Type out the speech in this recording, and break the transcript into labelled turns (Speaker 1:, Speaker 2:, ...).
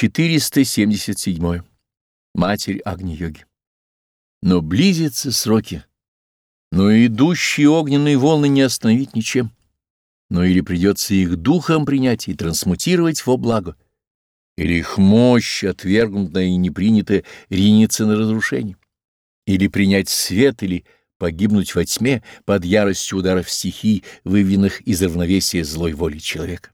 Speaker 1: 477. Матерь Агни-йоги. Но близятся сроки, но идущие огненные волны не остановить ничем, но или придется их духом принять и трансмутировать во благо, или их мощь, отвергнутая и непринятая, ринется на разрушение, или принять свет, или погибнуть во тьме под яростью ударов стихий, выведенных из равновесия злой воли человека.